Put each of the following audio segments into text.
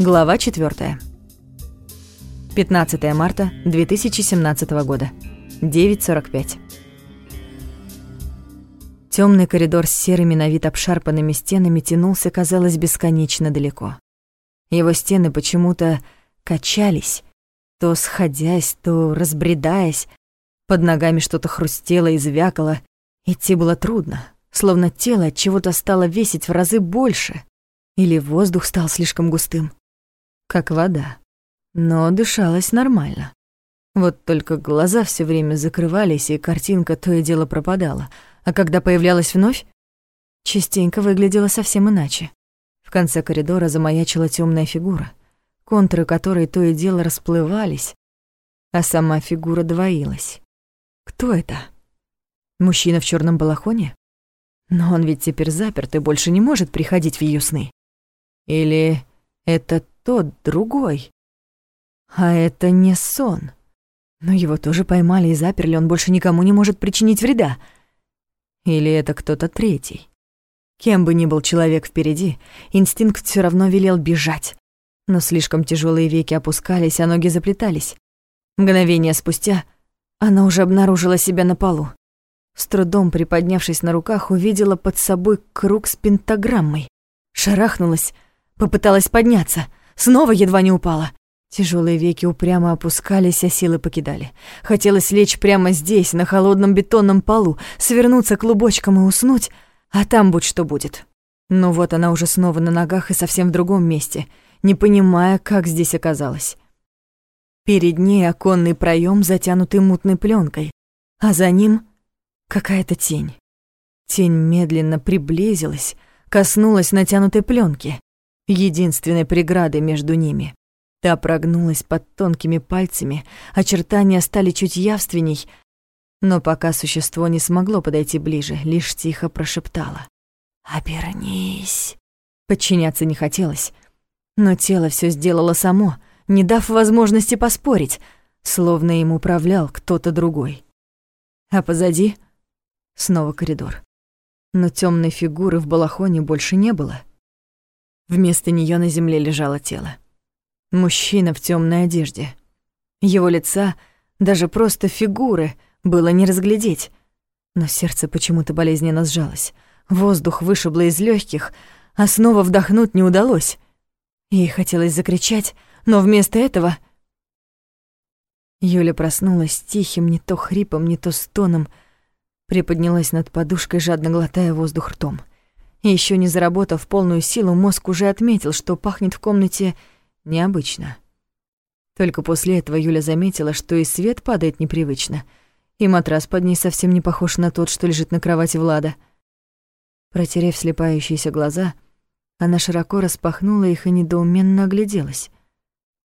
Глава 4. 15 марта 2017 года. 9.45. Темный коридор с серыми на вид обшарпанными стенами тянулся, казалось, бесконечно далеко. Его стены почему-то качались, то сходясь, то разбредаясь. Под ногами что-то хрустело и звякало. Идти было трудно, словно тело от чего-то стало весить в разы больше. Или воздух стал слишком густым. Как вода. Но дышалось нормально. Вот только глаза все время закрывались, и картинка то и дело пропадала. А когда появлялась вновь, частенько выглядела совсем иначе. В конце коридора замаячила темная фигура, контуры которой то и дело расплывались, а сама фигура двоилась. Кто это? Мужчина в черном балахоне? Но он ведь теперь заперт и больше не может приходить в ее сны. Или это тот другой? А это не сон. Но его тоже поймали и заперли, он больше никому не может причинить вреда. Или это кто-то третий? Кем бы ни был человек впереди, инстинкт все равно велел бежать. Но слишком тяжелые веки опускались, а ноги заплетались. Мгновение спустя она уже обнаружила себя на полу. С трудом приподнявшись на руках, увидела под собой круг с пентаграммой. Шарахнулась, попыталась подняться, снова едва не упала. Тяжелые веки упрямо опускались, а силы покидали. Хотелось лечь прямо здесь, на холодном бетонном полу, свернуться клубочком и уснуть, а там будь что будет. Но вот она уже снова на ногах и совсем в другом месте, не понимая, как здесь оказалась. Перед ней оконный проем, затянутый мутной пленкой, а за ним какая-то тень. Тень медленно приблизилась, коснулась натянутой пленки, единственной преграды между ними. Та прогнулась под тонкими пальцами, очертания стали чуть явственней, но пока существо не смогло подойти ближе, лишь тихо прошептало. «Обернись». Подчиняться не хотелось, но тело все сделало само, не дав возможности поспорить, словно им управлял кто-то другой. А позади снова коридор. Но темной фигуры в балахоне больше не было. Вместо нее на земле лежало тело. Мужчина в темной одежде. Его лица, даже просто фигуры, было не разглядеть. Но сердце почему-то болезненно сжалось. Воздух вышибло из легких, а снова вдохнуть не удалось. Ей хотелось закричать, но вместо этого... Юля проснулась тихим, не то хрипом, не то стоном, приподнялась над подушкой, жадно глотая воздух ртом. И ещё не заработав полную силу, мозг уже отметил, что пахнет в комнате необычно. Только после этого Юля заметила, что и свет падает непривычно, и матрас под ней совсем не похож на тот, что лежит на кровати Влада. Протерев слепающиеся глаза, она широко распахнула их и недоуменно огляделась.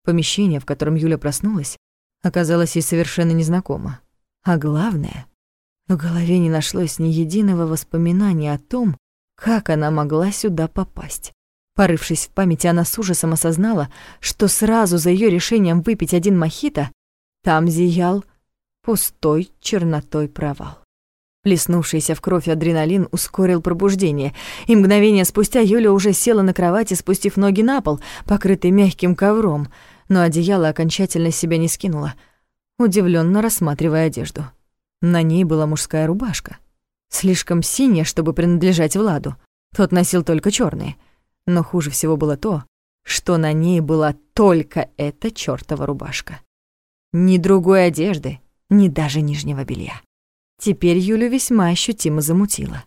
Помещение, в котором Юля проснулась, оказалось ей совершенно незнакомо. А главное, в голове не нашлось ни единого воспоминания о том, как она могла сюда попасть. Порывшись в памяти, она с ужасом осознала, что сразу за ее решением выпить один мохито там зиял пустой чернотой провал. Плеснувшийся в кровь адреналин ускорил пробуждение, и мгновение спустя Юля уже села на кровати, спустив ноги на пол, покрытый мягким ковром, но одеяло окончательно себя не скинула, удивленно рассматривая одежду. На ней была мужская рубашка, слишком синяя, чтобы принадлежать Владу. Тот носил только черные — но хуже всего было то, что на ней была только эта чёртова рубашка. Ни другой одежды, ни даже нижнего белья. Теперь Юлю весьма ощутимо замутило.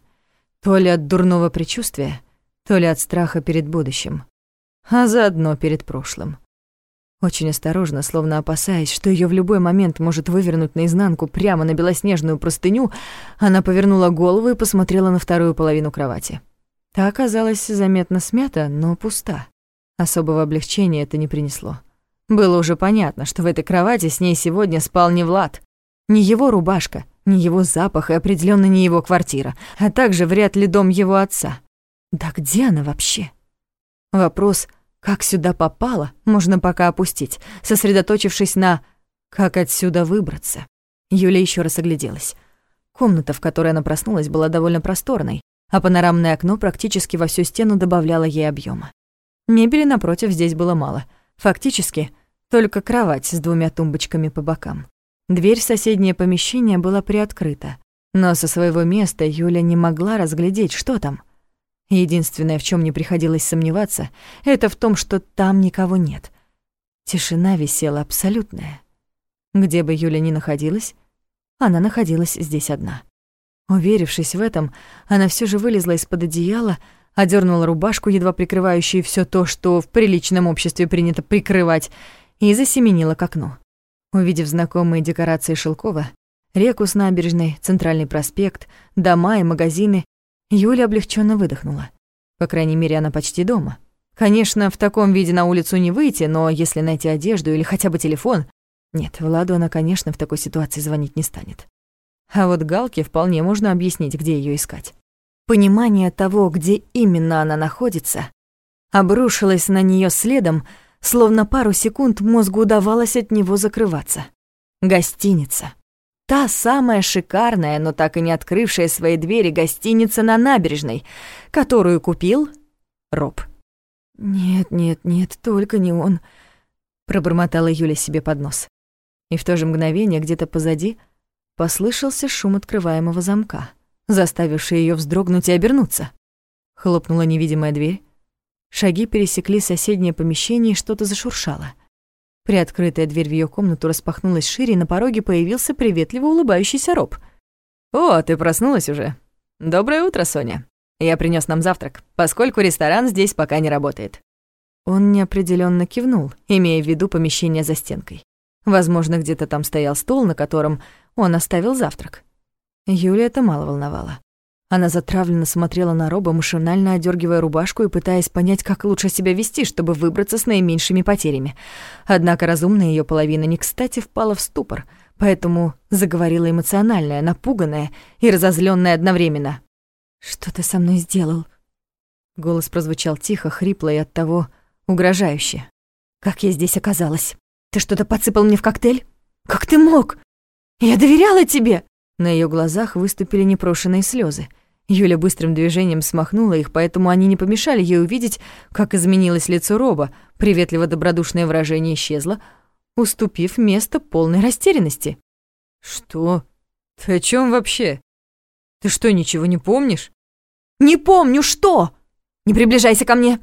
То ли от дурного предчувствия, то ли от страха перед будущим, а заодно перед прошлым. Очень осторожно, словно опасаясь, что её в любой момент может вывернуть наизнанку прямо на белоснежную простыню, она повернула голову и посмотрела на вторую половину кровати. Та оказалась заметно смята, но пуста. Особого облегчения это не принесло. Было уже понятно, что в этой кровати с ней сегодня спал не Влад. Не его рубашка, не его запах и определенно не его квартира, а также вряд ли дом его отца. Да где она вообще? Вопрос, как сюда попала, можно пока опустить, сосредоточившись на «как отсюда выбраться». Юля еще раз огляделась. Комната, в которой она проснулась, была довольно просторной, а панорамное окно практически во всю стену добавляло ей объема. Мебели напротив здесь было мало. Фактически, только кровать с двумя тумбочками по бокам. Дверь в соседнее помещение была приоткрыта, но со своего места Юля не могла разглядеть, что там. Единственное, в чем не приходилось сомневаться, это в том, что там никого нет. Тишина висела абсолютная. Где бы Юля ни находилась, она находилась здесь одна. Уверившись в этом, она все же вылезла из-под одеяла, одернула рубашку, едва прикрывающую все то, что в приличном обществе принято прикрывать, и засеменила к окну. Увидев знакомые декорации Шелкова, реку с набережной, центральный проспект, дома и магазины, Юля облегченно выдохнула. По крайней мере, она почти дома. Конечно, в таком виде на улицу не выйти, но если найти одежду или хотя бы телефон... Нет, Владу она, конечно, в такой ситуации звонить не станет. А вот Галке вполне можно объяснить, где ее искать. Понимание того, где именно она находится, обрушилось на нее следом, словно пару секунд мозгу удавалось от него закрываться. Гостиница. Та самая шикарная, но так и не открывшая свои двери гостиница на набережной, которую купил Роб. «Нет, нет, нет, только не он», — пробормотала Юля себе под нос. И в то же мгновение где-то позади — Послышался шум открываемого замка, заставивший ее вздрогнуть и обернуться. Хлопнула невидимая дверь. Шаги пересекли соседнее помещение и что-то зашуршало. Приоткрытая дверь в ее комнату распахнулась шире, и на пороге появился приветливо улыбающийся Роб. «О, ты проснулась уже? Доброе утро, Соня. Я принес нам завтрак, поскольку ресторан здесь пока не работает». Он неопределенно кивнул, имея в виду помещение за стенкой. Возможно, где-то там стоял стол, на котором он оставил завтрак. Юля это мало волновало. Она затравленно смотрела на Роба, машинально одергивая рубашку и пытаясь понять, как лучше себя вести, чтобы выбраться с наименьшими потерями. Однако разумная ее половина не кстати впала в ступор, поэтому заговорила эмоциональная, напуганная и разозленная одновременно. «Что ты со мной сделал?» Голос прозвучал тихо, хрипло и оттого угрожающе. «Как я здесь оказалась? Ты что-то подсыпал мне в коктейль? Как ты мог? Я доверяла тебе!» На ее глазах выступили непрошенные слезы. Юля быстрым движением смахнула их, поэтому они не помешали ей увидеть, как изменилось лицо Роба, приветливо-добродушное выражение исчезло, уступив место полной растерянности. «Что? Ты о чем вообще? Ты что, ничего не помнишь?» «Не помню, что! Не приближайся ко мне!»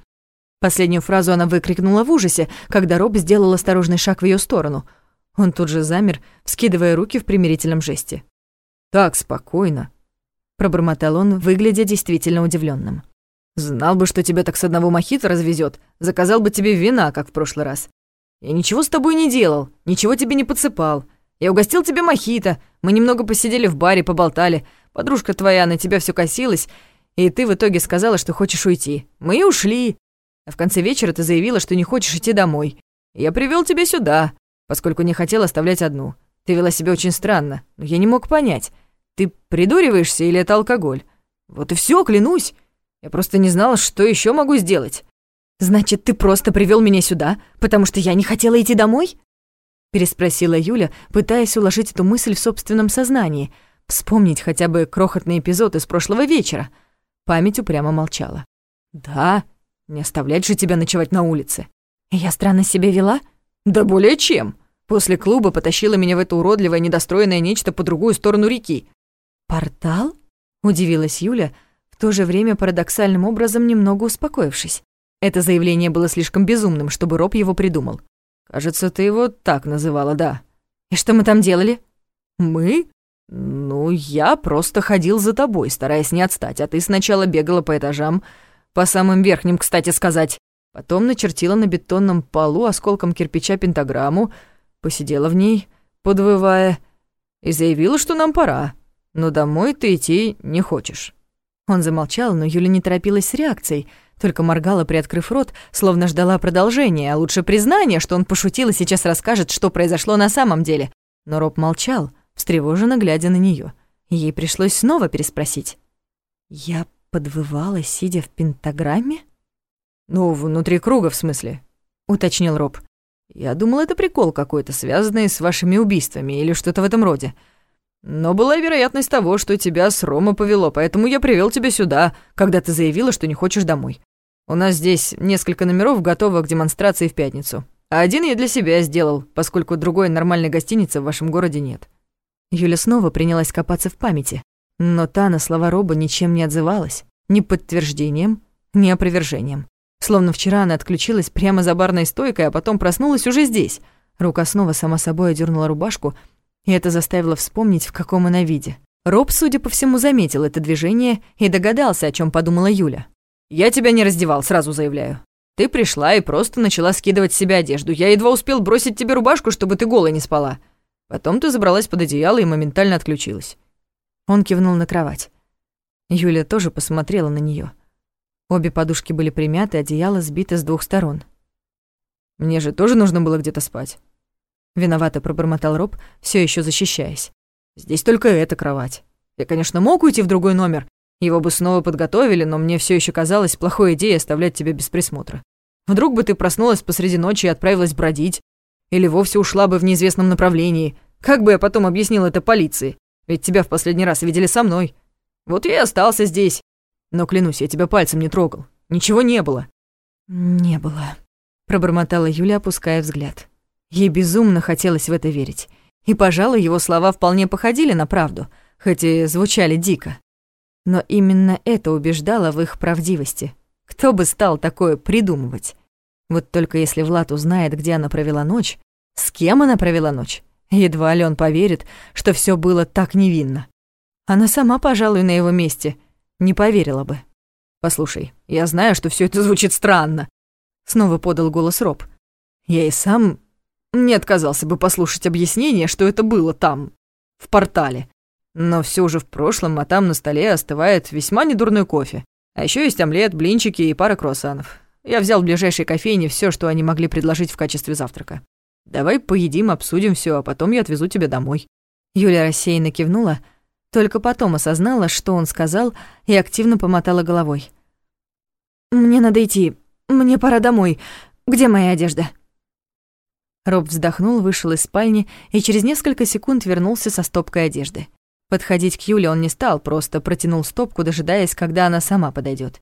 Последнюю фразу она выкрикнула в ужасе, когда Роб сделал осторожный шаг в ее сторону — он тут же замер, вскидывая руки в примирительном жесте. «Так, спокойно», — пробормотал он, выглядя действительно удивленным. «Знал бы, что тебя так с одного мохито развезет, заказал бы тебе вина, как в прошлый раз. Я ничего с тобой не делал, ничего тебе не подсыпал. Я угостил тебе мохито, мы немного посидели в баре, поболтали. Подружка твоя на тебя все косилась, и ты в итоге сказала, что хочешь уйти. Мы и ушли. А в конце вечера ты заявила, что не хочешь идти домой. Я привел тебя сюда поскольку не хотел оставлять одну. Ты вела себя очень странно, но я не мог понять, ты придуриваешься или это алкоголь? Вот и все, клянусь. Я просто не знала, что еще могу сделать. Значит, ты просто привел меня сюда, потому что я не хотела идти домой? Переспросила Юля, пытаясь уложить эту мысль в собственном сознании, вспомнить хотя бы крохотный эпизод из прошлого вечера. Память упрямо молчала. «Да, не оставлять же тебя ночевать на улице». «Я странно себя вела?» «Да более чем. После клуба потащила меня в это уродливое недостроенное нечто по другую сторону реки. «Портал?» — удивилась Юля, в то же время парадоксальным образом немного успокоившись. Это заявление было слишком безумным, чтобы Роб его придумал. «Кажется, ты его так называла, да». «И что мы там делали?» «Мы? Ну, я просто ходил за тобой, стараясь не отстать, а ты сначала бегала по этажам, по самым верхним, кстати сказать. Потом начертила на бетонном полу осколком кирпича пентаграмму, посидела в ней, подвывая, и заявила, что нам пора, но домой ты идти не хочешь». Он замолчал, но Юля не торопилась с реакцией, только моргала, приоткрыв рот, словно ждала продолжения, а лучше признания, что он пошутил и сейчас расскажет, что произошло на самом деле. Но Роб молчал, встревоженно глядя на нее. Ей пришлось снова переспросить. «Я подвывала, сидя в пентаграмме?» «Ну, внутри круга, в смысле», — уточнил Роб. Я думал, это прикол какой-то, связанный с вашими убийствами или что-то в этом роде. Но была вероятность того, что тебя с Рома повело, поэтому я привел тебя сюда, когда ты заявила, что не хочешь домой. У нас здесь несколько номеров готово к демонстрации в пятницу. А один я для себя сделал, поскольку другой нормальной гостиницы в вашем городе нет». Юля снова принялась копаться в памяти, но та на слова Роба ничем не отзывалась, ни подтверждением, ни опровержением. Словно вчера она отключилась прямо за барной стойкой, а потом проснулась уже здесь. Рука снова сама собой одернула рубашку, и это заставило вспомнить, в каком она виде. Роб, судя по всему, заметил это движение и догадался, о чем подумала Юля. «Я тебя не раздевал, сразу заявляю. Ты пришла и просто начала скидывать с себя одежду. Я едва успел бросить тебе рубашку, чтобы ты голой не спала. Потом ты забралась под одеяло и моментально отключилась». Он кивнул на кровать. Юля тоже посмотрела на нее. Обе подушки были примяты, одеяло сбито с двух сторон. «Мне же тоже нужно было где-то спать». Виновато пробормотал Роб, все еще защищаясь. «Здесь только эта кровать. Я, конечно, мог уйти в другой номер. Его бы снова подготовили, но мне все еще казалось плохой идеей оставлять тебя без присмотра. Вдруг бы ты проснулась посреди ночи и отправилась бродить. Или вовсе ушла бы в неизвестном направлении. Как бы я потом объяснил это полиции? Ведь тебя в последний раз видели со мной. Вот я и остался здесь. Но, клянусь, я тебя пальцем не трогал. Ничего не было». «Не было», — пробормотала Юля, опуская взгляд. Ей безумно хотелось в это верить. И, пожалуй, его слова вполне походили на правду, хоть и звучали дико. Но именно это убеждало в их правдивости. Кто бы стал такое придумывать? Вот только если Влад узнает, где она провела ночь, с кем она провела ночь, едва ли он поверит, что все было так невинно. Она сама, пожалуй, на его месте не поверила бы. «Послушай, я знаю, что все это звучит странно», — снова подал голос Роб. «Я и сам не отказался бы послушать объяснение, что это было там, в портале. Но все уже в прошлом, а там на столе остывает весьма недурной кофе. А еще есть омлет, блинчики и пара круассанов. Я взял в ближайшей кофейне все, что они могли предложить в качестве завтрака. Давай поедим, обсудим все, а потом я отвезу тебя домой». Юля рассеянно кивнула, только потом осознала, что он сказал, и активно помотала головой. «Мне надо идти. Мне пора домой. Где моя одежда?» Роб вздохнул, вышел из спальни и через несколько секунд вернулся со стопкой одежды. Подходить к Юле он не стал, просто протянул стопку, дожидаясь, когда она сама подойдет.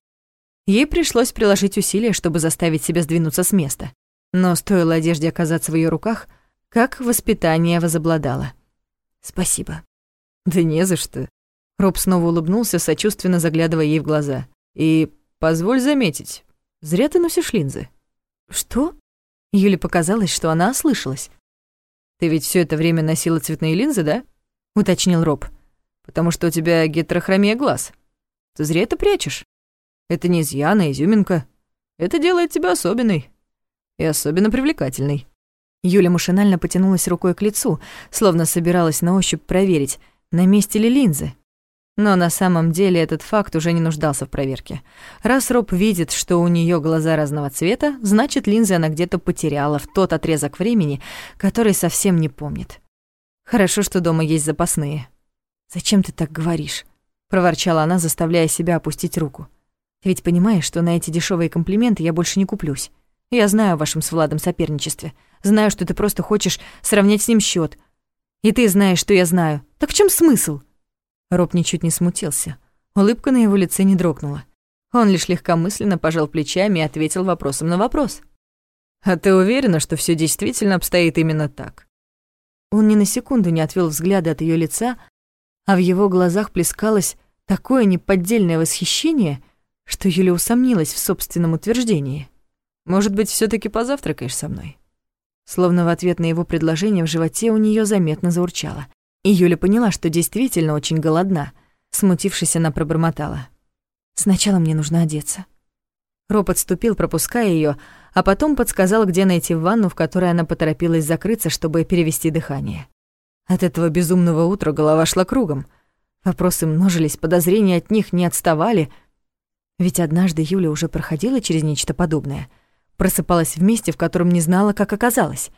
Ей пришлось приложить усилия, чтобы заставить себя сдвинуться с места. Но стоило одежде оказаться в ее руках, как воспитание возобладало. «Спасибо». «Да не за что». Роб снова улыбнулся, сочувственно заглядывая ей в глаза. «И позволь заметить, зря ты носишь линзы». «Что?» Юле показалось, что она ослышалась. «Ты ведь все это время носила цветные линзы, да?» — уточнил Роб. «Потому что у тебя гетерохромия глаз. Ты зря это прячешь. Это не изъян, а изюминка. Это делает тебя особенной. И особенно привлекательной». Юля машинально потянулась рукой к лицу, словно собиралась на ощупь проверить, на месте ли линзы. Но на самом деле этот факт уже не нуждался в проверке. Раз Роб видит, что у нее глаза разного цвета, значит, линзы она где-то потеряла в тот отрезок времени, который совсем не помнит. Хорошо, что дома есть запасные. «Зачем ты так говоришь?» — проворчала она, заставляя себя опустить руку. «Ты ведь понимаешь, что на эти дешевые комплименты я больше не куплюсь. Я знаю о вашем с Владом соперничестве. Знаю, что ты просто хочешь сравнять с ним счет. И ты знаешь, что я знаю. Так в чем смысл?» Роб ничуть не смутился. Улыбка на его лице не дрогнула. Он лишь легкомысленно пожал плечами и ответил вопросом на вопрос. «А ты уверена, что все действительно обстоит именно так?» Он ни на секунду не отвел взгляда от ее лица, а в его глазах плескалось такое неподдельное восхищение, что Юля усомнилась в собственном утверждении. «Может быть, все таки позавтракаешь со мной?» Словно в ответ на его предложение в животе у нее заметно заурчало. И Юля поняла, что действительно очень голодна. Смутившись, она пробормотала. «Сначала мне нужно одеться». Роб отступил, пропуская ее, а потом подсказал, где найти ванну, в которой она поторопилась закрыться, чтобы перевести дыхание. От этого безумного утра голова шла кругом. Вопросы множились, подозрения от них не отставали. Ведь однажды Юля уже проходила через нечто подобное. Просыпалась в месте, в котором не знала, как оказалась.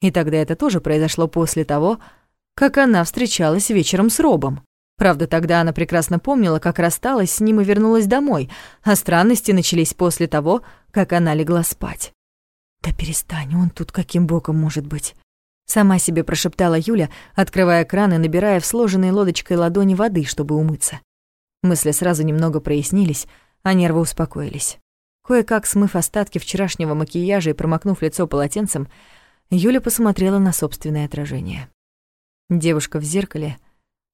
И тогда это тоже произошло после того, как она встречалась вечером с Робом. Правда, тогда она прекрасно помнила, как рассталась с ним и вернулась домой, а странности начались после того, как она легла спать. «Да перестань, он тут каким боком может быть?» Сама себе прошептала Юля, открывая кран и набирая в сложенной лодочкой ладони воды, чтобы умыться. Мысли сразу немного прояснились, а нервы успокоились. Кое-как смыв остатки вчерашнего макияжа и промокнув лицо полотенцем, Юля посмотрела на собственное отражение. Девушка в зеркале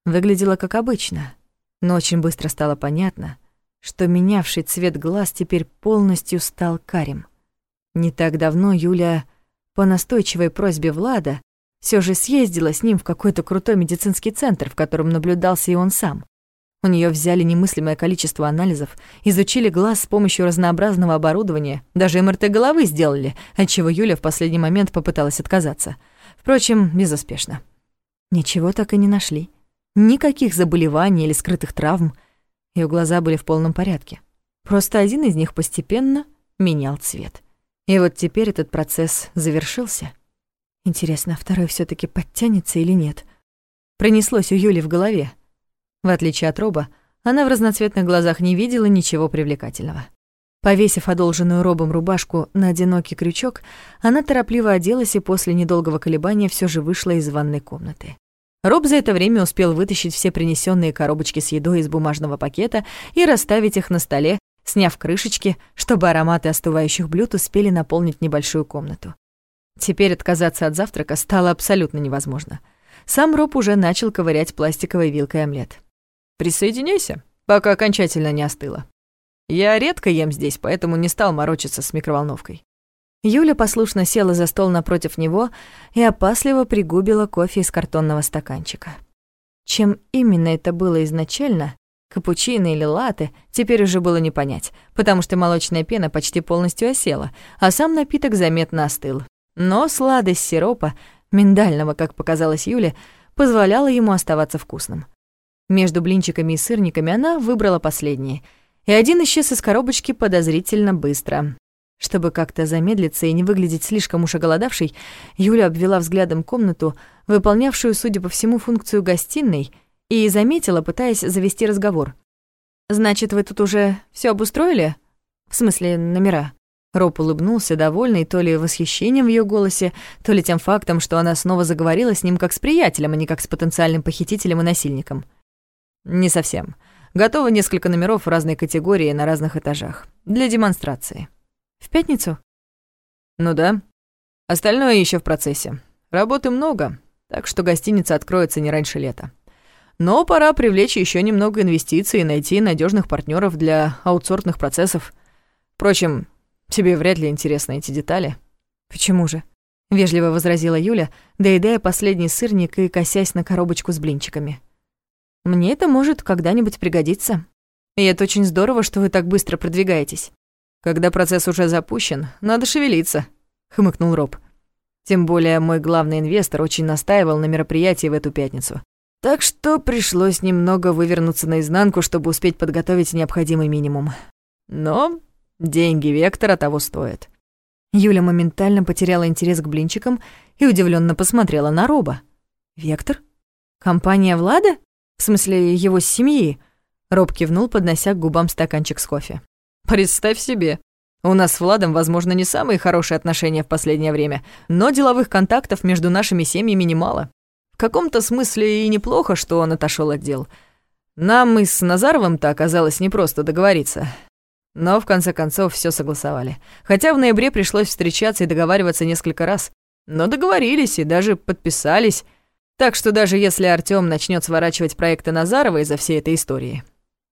выглядела как обычно, но очень быстро стало понятно, что менявший цвет глаз теперь полностью стал карим. Не так давно Юля, по настойчивой просьбе Влада, все же съездила с ним в какой-то крутой медицинский центр, в котором наблюдался и он сам. У нее взяли немыслимое количество анализов, изучили глаз с помощью разнообразного оборудования, даже МРТ головы сделали, от чего Юля в последний момент попыталась отказаться. Впрочем, безуспешно. Ничего так и не нашли. Никаких заболеваний или скрытых травм. Ее глаза были в полном порядке. Просто один из них постепенно менял цвет. И вот теперь этот процесс завершился. Интересно, второй все таки подтянется или нет? Пронеслось у Юли в голове. В отличие от Роба, она в разноцветных глазах не видела ничего привлекательного. Повесив одолженную Робом рубашку на одинокий крючок, она торопливо оделась и после недолгого колебания все же вышла из ванной комнаты. Роб за это время успел вытащить все принесенные коробочки с едой из бумажного пакета и расставить их на столе, сняв крышечки, чтобы ароматы остывающих блюд успели наполнить небольшую комнату. Теперь отказаться от завтрака стало абсолютно невозможно. Сам Роб уже начал ковырять пластиковой вилкой омлет. Присоединяйся, пока окончательно не остыло. Я редко ем здесь, поэтому не стал морочиться с микроволновкой. Юля послушно села за стол напротив него и опасливо пригубила кофе из картонного стаканчика. Чем именно это было изначально, капучино или латте, теперь уже было не понять, потому что молочная пена почти полностью осела, а сам напиток заметно остыл. Но сладость сиропа, миндального, как показалось Юле, позволяла ему оставаться вкусным. Между блинчиками и сырниками она выбрала последние, и один исчез из коробочки подозрительно быстро. Чтобы как-то замедлиться и не выглядеть слишком уж оголодавшей, Юля обвела взглядом комнату, выполнявшую, судя по всему, функцию гостиной, и заметила, пытаясь завести разговор. «Значит, вы тут уже все обустроили? В смысле, номера?» Роб улыбнулся, довольный то ли восхищением в ее голосе, то ли тем фактом, что она снова заговорила с ним как с приятелем, а не как с потенциальным похитителем и насильником. Не совсем. Готово несколько номеров в разной категории на разных этажах. Для демонстрации. В пятницу? Ну да. Остальное еще в процессе. Работы много, так что гостиница откроется не раньше лета. Но пора привлечь еще немного инвестиций и найти надежных партнеров для аутсортных процессов. Впрочем, тебе вряд ли интересны эти детали. Почему же? Вежливо возразила Юля, доедая последний сырник и косясь на коробочку с блинчиками. Мне это может когда-нибудь пригодиться. И это очень здорово, что вы так быстро продвигаетесь. Когда процесс уже запущен, надо шевелиться, хмыкнул Роб. Тем более мой главный инвестор очень настаивал на мероприятии в эту пятницу. Так что пришлось немного вывернуться наизнанку, чтобы успеть подготовить необходимый минимум. Но деньги Вектора того стоят. Юля моментально потеряла интерес к блинчикам и удивленно посмотрела на Роба. «Вектор? Компания Влада?» В смысле, его семьи?» Роб кивнул, поднося к губам стаканчик с кофе. «Представь себе. У нас с Владом, возможно, не самые хорошие отношения в последнее время, но деловых контактов между нашими семьями немало. В каком-то смысле и неплохо, что он отошел от дел. Нам и с Назаровым-то оказалось непросто договориться. Но в конце концов все согласовали. Хотя в ноябре пришлось встречаться и договариваться несколько раз. Но договорились и даже подписались. Так что даже если Артём начнёт сворачивать проекты Назарова из-за всей этой истории,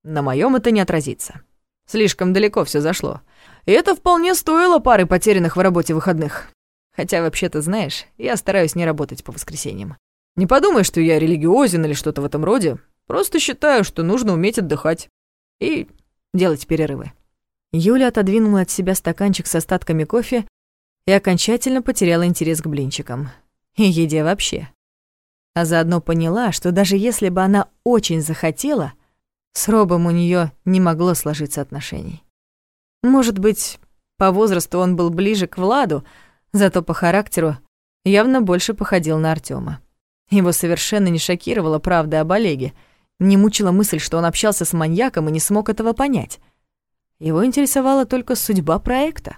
на моём это не отразится. Слишком далеко всё зашло. И это вполне стоило пары потерянных в работе выходных. Хотя, вообще-то, знаешь, я стараюсь не работать по воскресеньям. Не подумай, что я религиозен или что-то в этом роде. Просто считаю, что нужно уметь отдыхать. И делать перерывы. Юля отодвинула от себя стаканчик с остатками кофе и окончательно потеряла интерес к блинчикам. И еде вообще а заодно поняла, что даже если бы она очень захотела, с Робом у нее не могло сложиться отношений. Может быть, по возрасту он был ближе к Владу, зато по характеру явно больше походил на Артема. Его совершенно не шокировала правда об Олеге, не мучила мысль, что он общался с маньяком и не смог этого понять. Его интересовала только судьба проекта.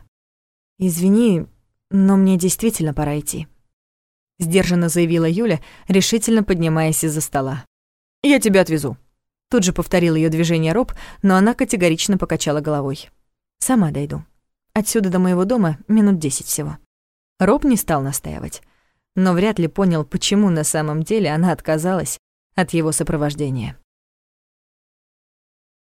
«Извини, но мне действительно пора идти», — сдержанно заявила Юля, решительно поднимаясь из-за стола. «Я тебя отвезу». Тут же повторил ее движение Роб, но она категорично покачала головой. «Сама дойду». Отсюда до моего дома минут десять всего». Роб не стал настаивать, но вряд ли понял, почему на самом деле она отказалась от его сопровождения.